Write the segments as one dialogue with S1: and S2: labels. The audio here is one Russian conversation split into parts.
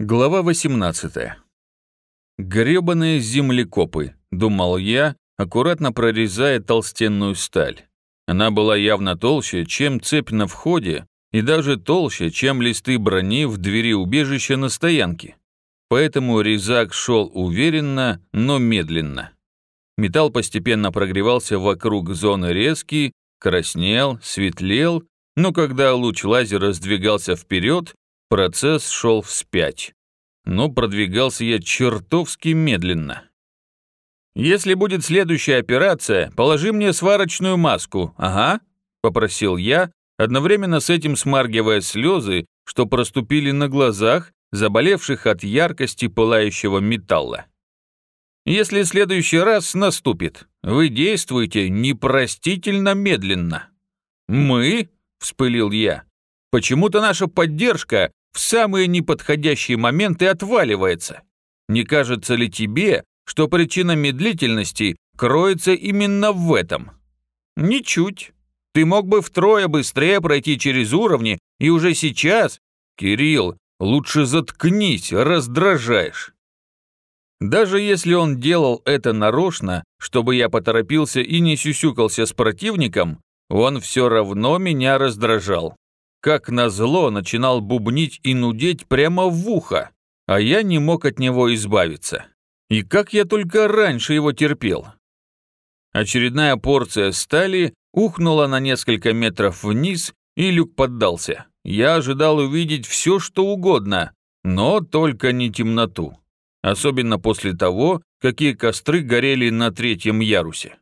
S1: Глава 18. «Гребаные землекопы», — думал я, аккуратно прорезая толстенную сталь. Она была явно толще, чем цепь на входе, и даже толще, чем листы брони в двери убежища на стоянке. Поэтому резак шел уверенно, но медленно. Металл постепенно прогревался вокруг зоны резки, краснел, светлел, но когда луч лазера сдвигался вперед, Процесс шел вспять. Но продвигался я чертовски медленно. «Если будет следующая операция, положи мне сварочную маску, ага», — попросил я, одновременно с этим смаргивая слезы, что проступили на глазах, заболевших от яркости пылающего металла. «Если следующий раз наступит, вы действуете непростительно медленно». «Мы?» — вспылил я. «Почему-то наша поддержка в самые неподходящие моменты отваливается. Не кажется ли тебе, что причина медлительности кроется именно в этом? Ничуть. Ты мог бы втрое быстрее пройти через уровни, и уже сейчас... Кирилл, лучше заткнись, раздражаешь. Даже если он делал это нарочно, чтобы я поторопился и не сюсюкался с противником, он все равно меня раздражал как назло, начинал бубнить и нудеть прямо в ухо, а я не мог от него избавиться. И как я только раньше его терпел. Очередная порция стали ухнула на несколько метров вниз, и люк поддался. Я ожидал увидеть все, что угодно, но только не темноту. Особенно после того, какие костры горели на третьем ярусе.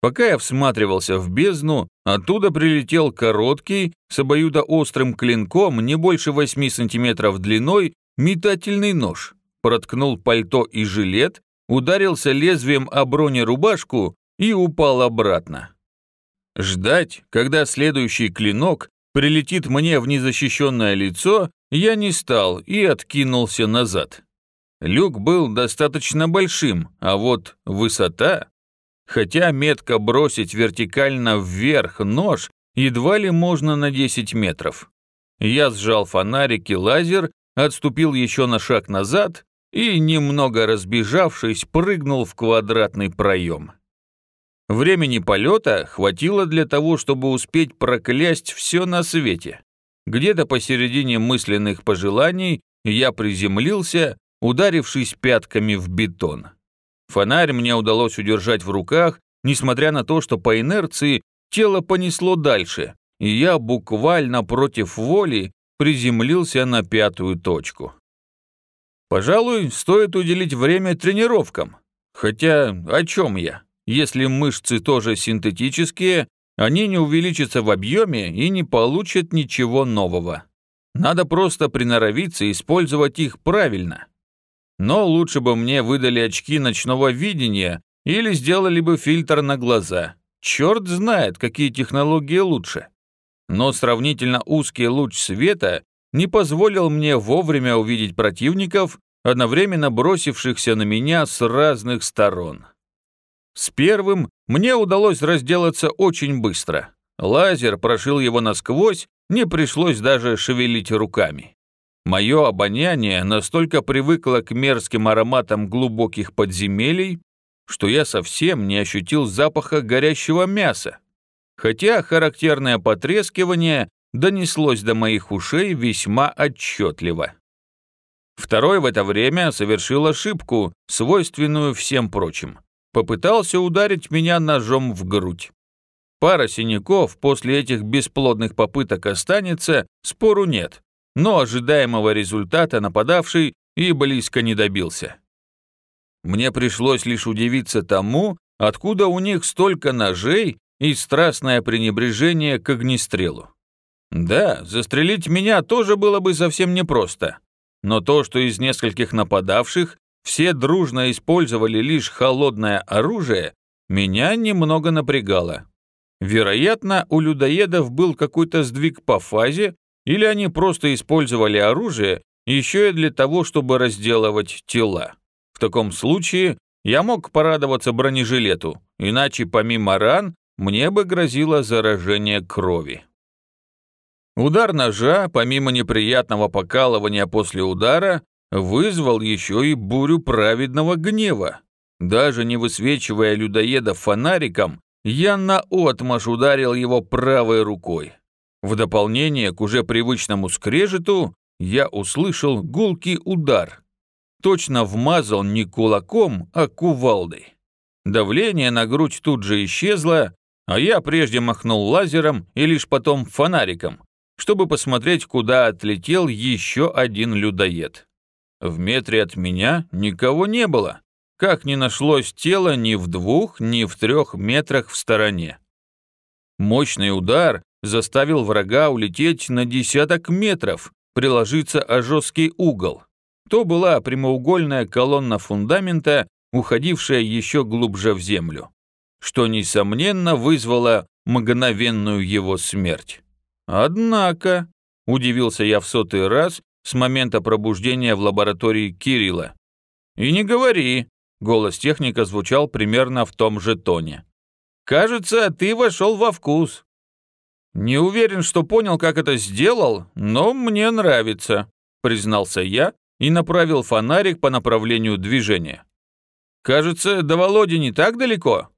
S1: Пока я всматривался в бездну, оттуда прилетел короткий, с обоюдоострым клинком, не больше 8 сантиметров длиной, метательный нож. Проткнул пальто и жилет, ударился лезвием о бронерубашку и упал обратно. Ждать, когда следующий клинок прилетит мне в незащищенное лицо, я не стал и откинулся назад. Люк был достаточно большим, а вот высота хотя метко бросить вертикально вверх нож едва ли можно на 10 метров. Я сжал фонарик и лазер, отступил еще на шаг назад и, немного разбежавшись, прыгнул в квадратный проем. Времени полета хватило для того, чтобы успеть проклясть все на свете. Где-то посередине мысленных пожеланий я приземлился, ударившись пятками в бетон. Фонарь мне удалось удержать в руках, несмотря на то, что по инерции тело понесло дальше, и я буквально против воли приземлился на пятую точку. Пожалуй, стоит уделить время тренировкам. Хотя о чем я? Если мышцы тоже синтетические, они не увеличатся в объеме и не получат ничего нового. Надо просто приноровиться и использовать их правильно. Но лучше бы мне выдали очки ночного видения или сделали бы фильтр на глаза. Черт знает, какие технологии лучше. Но сравнительно узкий луч света не позволил мне вовремя увидеть противников, одновременно бросившихся на меня с разных сторон. С первым мне удалось разделаться очень быстро. Лазер прошил его насквозь, не пришлось даже шевелить руками. Мое обоняние настолько привыкло к мерзким ароматам глубоких подземелий, что я совсем не ощутил запаха горящего мяса, хотя характерное потрескивание донеслось до моих ушей весьма отчетливо. Второй в это время совершил ошибку, свойственную всем прочим. Попытался ударить меня ножом в грудь. Пара синяков после этих бесплодных попыток останется, спору нет но ожидаемого результата нападавший и близко не добился. Мне пришлось лишь удивиться тому, откуда у них столько ножей и страстное пренебрежение к огнестрелу. Да, застрелить меня тоже было бы совсем непросто, но то, что из нескольких нападавших все дружно использовали лишь холодное оружие, меня немного напрягало. Вероятно, у людоедов был какой-то сдвиг по фазе, или они просто использовали оружие еще и для того, чтобы разделывать тела. В таком случае я мог порадоваться бронежилету, иначе помимо ран мне бы грозило заражение крови. Удар ножа, помимо неприятного покалывания после удара, вызвал еще и бурю праведного гнева. Даже не высвечивая людоеда фонариком, я наотмашь ударил его правой рукой. В дополнение к уже привычному скрежету я услышал гулкий удар. Точно вмазал не кулаком, а кувалдой. Давление на грудь тут же исчезло, а я прежде махнул лазером и лишь потом фонариком, чтобы посмотреть, куда отлетел еще один людоед. В метре от меня никого не было, как не нашлось тела ни в двух, ни в трех метрах в стороне. Мощный удар заставил врага улететь на десяток метров, приложиться о жесткий угол. То была прямоугольная колонна фундамента, уходившая еще глубже в землю, что, несомненно, вызвало мгновенную его смерть. Однако, удивился я в сотый раз с момента пробуждения в лаборатории Кирилла. И не говори, голос техника звучал примерно в том же тоне. Кажется, ты вошел во вкус. Не уверен, что понял, как это сделал, но мне нравится, признался я и направил фонарик по направлению движения. Кажется, до Володи не так далеко.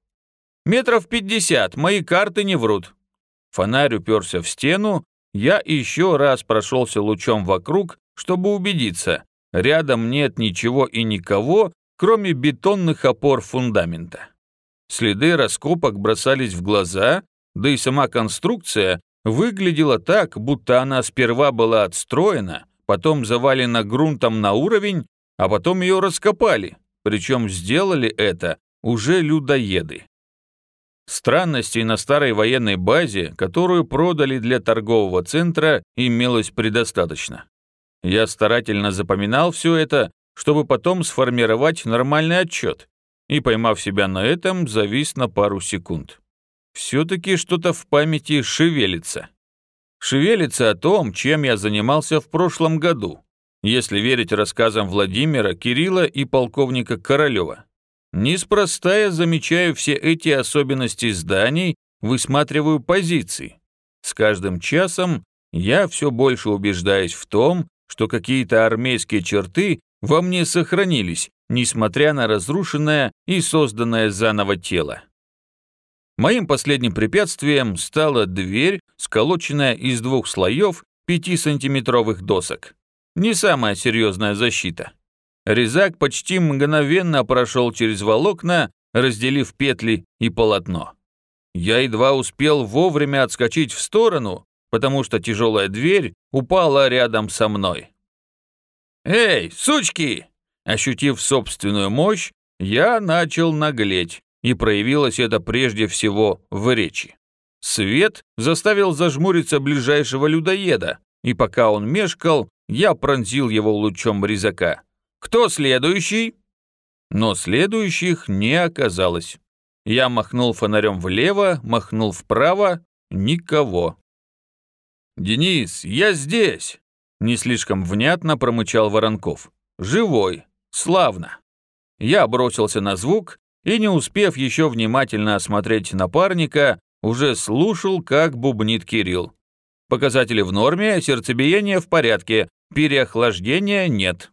S1: Метров пятьдесят, мои карты не врут. Фонарь уперся в стену, я еще раз прошелся лучом вокруг, чтобы убедиться, рядом нет ничего и никого, кроме бетонных опор фундамента. Следы раскопок бросались в глаза, да и сама конструкция выглядела так, будто она сперва была отстроена, потом завалена грунтом на уровень, а потом ее раскопали, причем сделали это уже людоеды. Странностей на старой военной базе, которую продали для торгового центра, имелось предостаточно. Я старательно запоминал все это, чтобы потом сформировать нормальный отчет, и, поймав себя на этом, завис на пару секунд. Все-таки что-то в памяти шевелится. Шевелится о том, чем я занимался в прошлом году, если верить рассказам Владимира, Кирилла и полковника Королева. Неспроста я замечаю все эти особенности зданий, высматриваю позиции. С каждым часом я все больше убеждаюсь в том, что какие-то армейские черты во мне сохранились, несмотря на разрушенное и созданное заново тело. Моим последним препятствием стала дверь, сколоченная из двух слоев 5-сантиметровых досок. Не самая серьезная защита. Резак почти мгновенно прошел через волокна, разделив петли и полотно. Я едва успел вовремя отскочить в сторону, потому что тяжелая дверь упала рядом со мной. «Эй, сучки!» Ощутив собственную мощь, я начал наглеть, и проявилось это прежде всего в речи. Свет заставил зажмуриться ближайшего людоеда, и пока он мешкал, я пронзил его лучом резака. Кто следующий?» Но следующих не оказалось. Я махнул фонарем влево, махнул вправо. Никого. «Денис, я здесь!» Не слишком внятно промычал Воронков. «Живой. Славно». Я бросился на звук и, не успев еще внимательно осмотреть напарника, уже слушал, как бубнит Кирилл. Показатели в норме, сердцебиение в порядке, переохлаждения нет.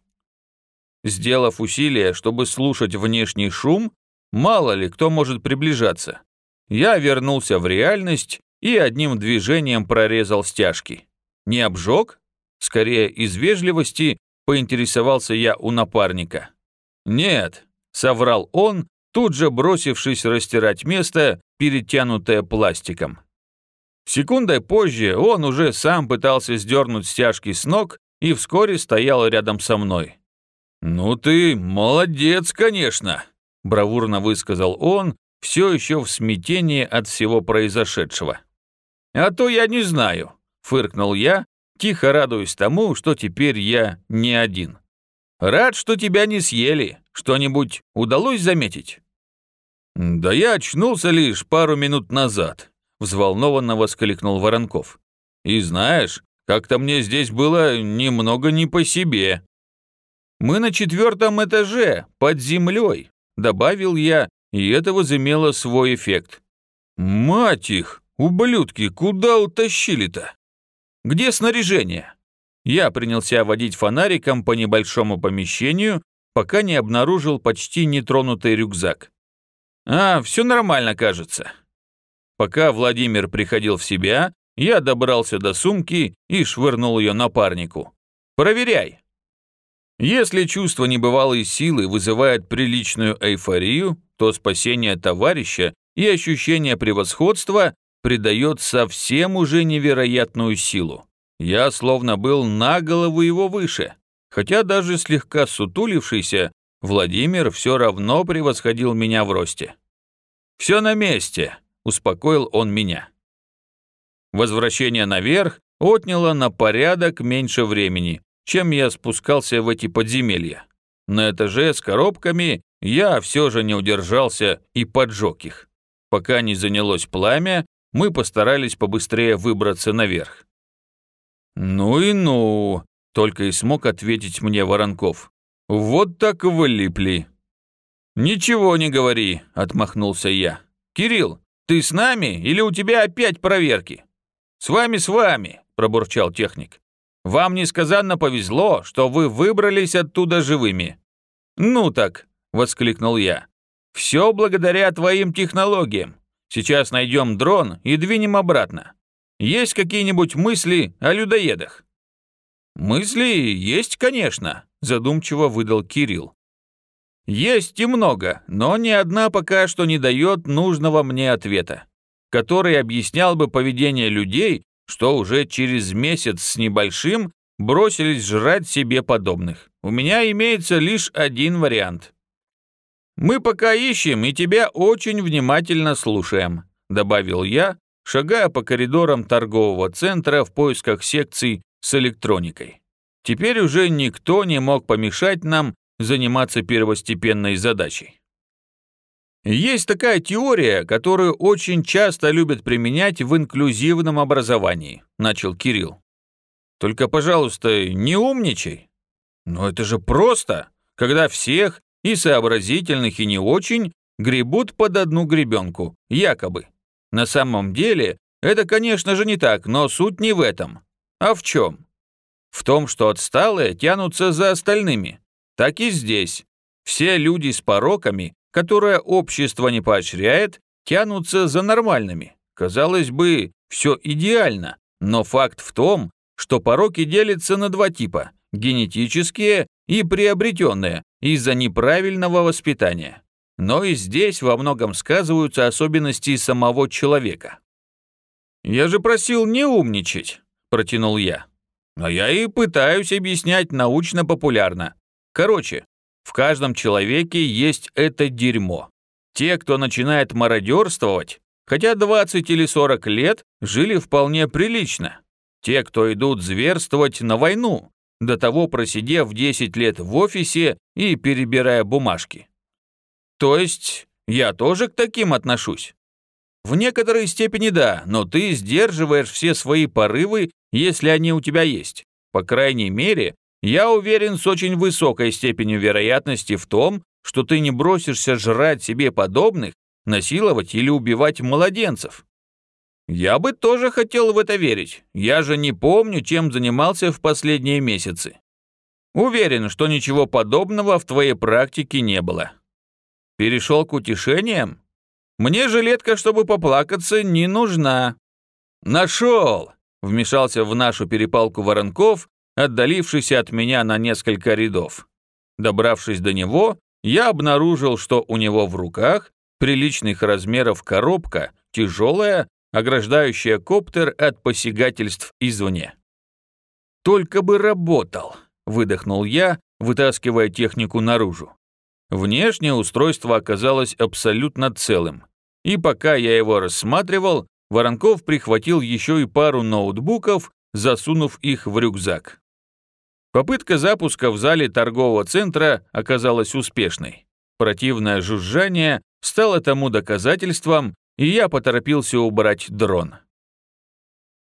S1: Сделав усилие, чтобы слушать внешний шум, мало ли кто может приближаться, я вернулся в реальность и одним движением прорезал стяжки. Не обжег? Скорее, из вежливости поинтересовался я у напарника. «Нет», — соврал он, тут же бросившись растирать место, перетянутое пластиком. Секундой позже он уже сам пытался сдернуть стяжки с ног и вскоре стоял рядом со мной. «Ну ты молодец, конечно», – бравурно высказал он, все еще в смятении от всего произошедшего. «А то я не знаю», – фыркнул я, тихо радуясь тому, что теперь я не один. «Рад, что тебя не съели. Что-нибудь удалось заметить?» «Да я очнулся лишь пару минут назад», – взволнованно воскликнул Воронков. «И знаешь, как-то мне здесь было немного не по себе». «Мы на четвертом этаже, под землей», — добавил я, и это возымело свой эффект. «Мать их, ублюдки, куда утащили-то? Где снаряжение?» я принялся водить фонариком по небольшому помещению, пока не обнаружил почти нетронутый рюкзак. А, все нормально, кажется. Пока Владимир приходил в себя, я добрался до сумки и швырнул ее напарнику. «Проверяй!» Если чувство небывалой силы вызывает приличную эйфорию, то спасение товарища и ощущение превосходства придает совсем уже невероятную силу. Я словно был на голову его выше, хотя даже слегка сутулившийся, Владимир все равно превосходил меня в росте. «Все на месте», — успокоил он меня. Возвращение наверх отняло на порядок меньше времени, чем я спускался в эти подземелья. На этаже с коробками я все же не удержался и поджег их. Пока не занялось пламя, мы постарались побыстрее выбраться наверх. «Ну и ну», — только и смог ответить мне Воронков. «Вот так вылипли». «Ничего не говори», — отмахнулся я. «Кирилл, ты с нами или у тебя опять проверки?» «С вами, с вами», — пробурчал техник. Вам несказанно повезло, что вы выбрались оттуда живыми». «Ну так», — воскликнул я. «Все благодаря твоим технологиям. Сейчас найдем дрон и двинем обратно. Есть какие-нибудь мысли о людоедах?» «Мысли есть, конечно», — задумчиво выдал Кирилл. «Есть и много, но ни одна пока что не дает нужного мне ответа, который объяснял бы поведение людей что уже через месяц с небольшим бросились жрать себе подобных. У меня имеется лишь один вариант. «Мы пока ищем и тебя очень внимательно слушаем», добавил я, шагая по коридорам торгового центра в поисках секций с электроникой. Теперь уже никто не мог помешать нам заниматься первостепенной задачей. Есть такая теория, которую очень часто любят применять в инклюзивном образовании, начал Кирилл. Только, пожалуйста, не умничай. Но это же просто, когда всех, и сообразительных, и не очень, гребут под одну гребенку, якобы. На самом деле, это, конечно же, не так, но суть не в этом. А в чем? В том, что отсталые тянутся за остальными. Так и здесь. Все люди с пороками которое общество не поощряет, тянутся за нормальными. Казалось бы, все идеально, но факт в том, что пороки делятся на два типа – генетические и приобретенные из-за неправильного воспитания. Но и здесь во многом сказываются особенности самого человека. «Я же просил не умничать», – протянул я. «А я и пытаюсь объяснять научно-популярно. Короче, в каждом человеке есть это дерьмо. Те, кто начинает мародерствовать, хотя 20 или 40 лет жили вполне прилично. Те, кто идут зверствовать на войну, до того просидев 10 лет в офисе и перебирая бумажки. То есть я тоже к таким отношусь. В некоторой степени да, но ты сдерживаешь все свои порывы, если они у тебя есть. По крайней мере, я уверен с очень высокой степенью вероятности в том, что ты не бросишься жрать себе подобных, насиловать или убивать младенцев. Я бы тоже хотел в это верить. Я же не помню, чем занимался в последние месяцы. Уверен, что ничего подобного в твоей практике не было. Перешел к утешениям? Мне жилетка, чтобы поплакаться, не нужна. Нашел! Вмешался в нашу перепалку Воронков отдалившийся от меня на несколько рядов. Добравшись до него, я обнаружил, что у него в руках приличных размеров коробка, тяжелая, ограждающая коптер от посягательств извне. «Только бы работал», — выдохнул я, вытаскивая технику наружу. Внешнее устройство оказалось абсолютно целым, и пока я его рассматривал, Воронков прихватил еще и пару ноутбуков, засунув их в рюкзак. Попытка запуска в зале торгового центра оказалась успешной. Противное жужжание стало тому доказательством, и я поторопился убрать дрон.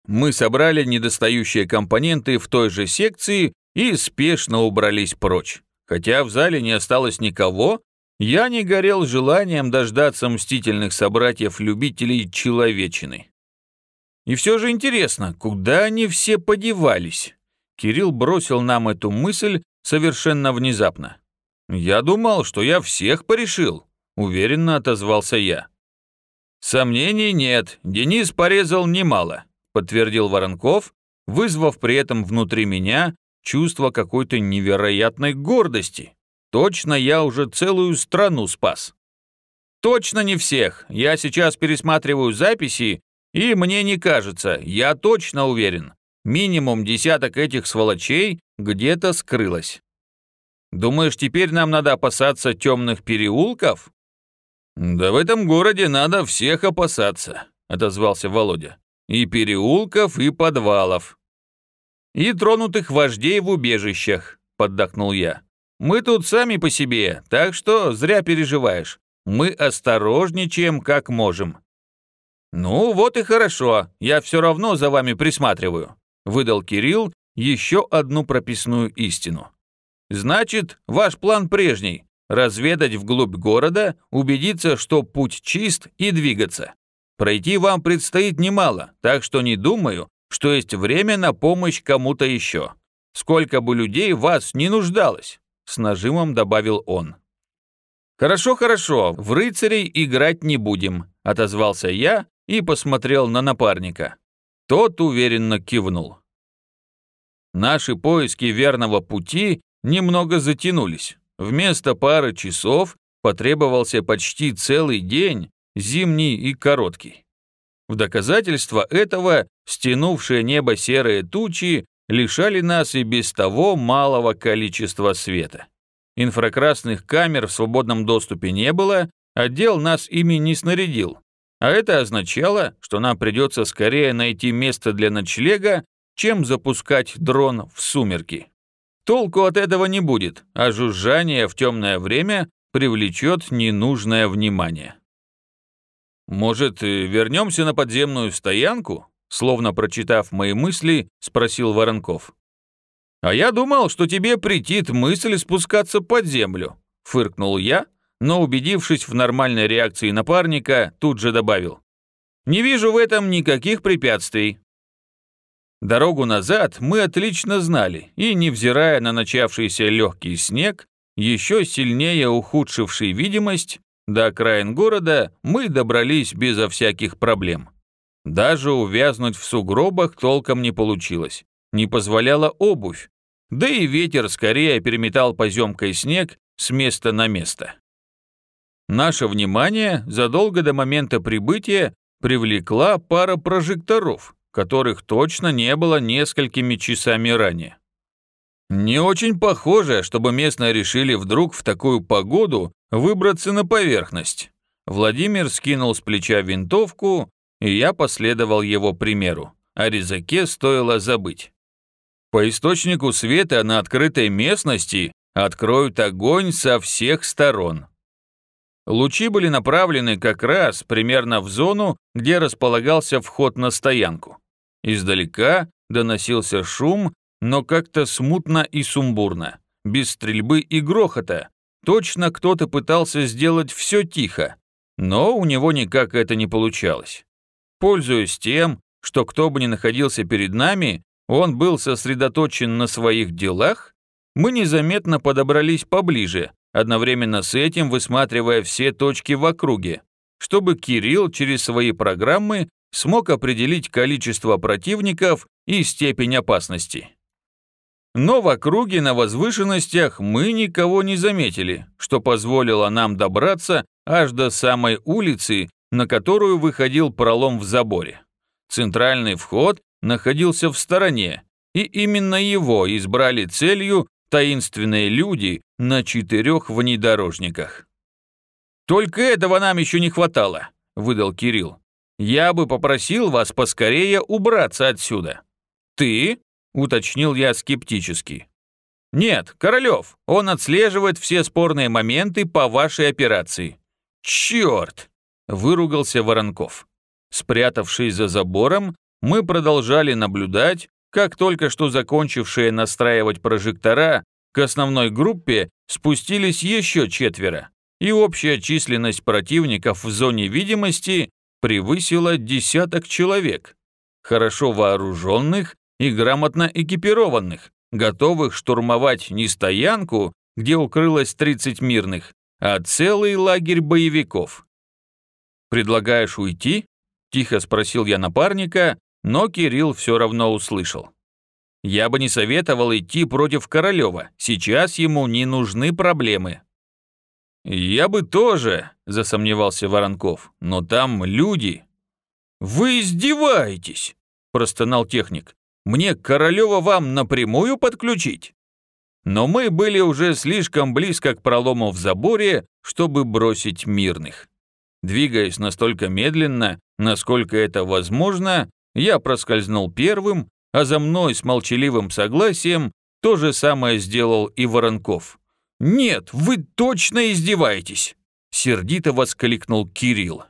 S1: Мы собрали недостающие компоненты в той же секции и спешно убрались прочь. Хотя в зале не осталось никого, я не горел желанием дождаться мстительных собратьев-любителей человечины. И все же интересно, куда они все подевались? Кирилл бросил нам эту мысль совершенно внезапно. «Я думал, что я всех порешил», — уверенно отозвался я. «Сомнений нет, Денис порезал немало», — подтвердил Воронков, вызвав при этом внутри меня чувство какой-то невероятной гордости. Точно я уже целую страну спас. Точно не всех. Я сейчас пересматриваю записи, и мне не кажется, я точно уверен. Минимум десяток этих сволочей где-то скрылось. Думаешь, теперь нам надо опасаться темных переулков? Да в этом городе надо всех опасаться, отозвался Володя. И переулков, и подвалов. И тронутых вождей в убежищах, поддакнул я. Мы тут сами по себе, так что зря переживаешь. Мы осторожничаем как можем. Ну вот и хорошо, я все равно за вами присматриваю выдал Кирилл еще одну прописную истину. Значит, ваш план прежний – разведать вглубь города, убедиться, что путь чист и двигаться. Пройти вам предстоит немало, так что не думаю, что есть время на помощь кому-то еще. Сколько бы людей вас не нуждалось, с нажимом добавил он. «Хорошо, хорошо, в рыцарей играть не будем», – отозвался я и посмотрел на напарника. Тот уверенно кивнул. Наши поиски верного пути немного затянулись. Вместо пары часов потребовался почти целый день, зимний и короткий. В доказательство этого стянувшие небо серые тучи лишали нас и без того малого количества света. Инфракрасных камер в свободном доступе не было, отдел нас ими не снарядил, а это означало, что нам придется скорее найти место для ночлега, чем запускать дрон в сумерки. Толку от этого не будет, а жужжание в темное время привлечет ненужное внимание. «Может, вернемся на подземную стоянку?» Словно прочитав мои мысли, спросил Воронков. «А я думал, что тебе претит мысль спускаться под землю», фыркнул я, но, убедившись в нормальной реакции напарника, тут же добавил. «Не вижу в этом никаких препятствий». Дорогу назад мы отлично знали, и, невзирая на начавшийся легкий снег, еще сильнее ухудшивший видимость, до окраин города мы добрались безо всяких проблем. Даже увязнуть в сугробах толком не получилось, не позволяла обувь, да и ветер скорее переметал поземкой снег с места на место. Наше внимание задолго до момента прибытия привлекла пара прожекторов, которых точно не было несколькими часами ранее. Не очень похоже, чтобы местные решили вдруг в такую погоду выбраться на поверхность. Владимир скинул с плеча винтовку, и я последовал его примеру. О резаке стоило забыть. По источнику света на открытой местности откроют огонь со всех сторон. Лучи были направлены как раз примерно в зону, где располагался вход на стоянку. Издалека доносился шум, но как-то смутно и сумбурно, без стрельбы и грохота. Точно кто-то пытался сделать все тихо, но у него никак это не получалось. Пользуясь тем, что кто бы ни находился перед нами, он был сосредоточен на своих делах, мы незаметно подобрались поближе, одновременно с этим высматривая все точки в округе, чтобы Кирилл через свои программы смог определить количество противников и степень опасности. Но в округе на возвышенностях мы никого не заметили, что позволило нам добраться аж до самой улицы, на которую выходил пролом в заборе. Центральный вход находился в стороне, и именно его избрали целью таинственные люди на четырех внедорожниках. «Только этого нам еще не хватало», — выдал Кирилл. «Я бы попросил вас поскорее убраться отсюда». «Ты?» — уточнил я скептически. «Нет, Королев, он отслеживает все спорные моменты по вашей операции». «Черт!» — выругался Воронков. Спрятавшись за забором, мы продолжали наблюдать, как только что закончившие настраивать прожектора, к основной группе спустились еще четверо, и общая численность противников в зоне видимости превысила десяток человек, хорошо вооруженных и грамотно экипированных, готовых штурмовать не стоянку, где укрылось 30 мирных, а целый лагерь боевиков. «Предлагаешь уйти?» – тихо спросил я напарника, но Кирилл все равно услышал. «Я бы не советовал идти против Королева, сейчас ему не нужны проблемы». «Я бы тоже», – засомневался Воронков, – «но там люди». «Вы издеваетесь!» – простонал техник. «Мне Королева вам напрямую подключить?» Но мы были уже слишком близко к пролому в заборе, чтобы бросить мирных. Двигаясь настолько медленно, насколько это возможно, я проскользнул первым, а за мной с молчаливым согласием то же самое сделал и Воронков. «Нет, вы точно издеваетесь!» Сердито воскликнул Кирилл.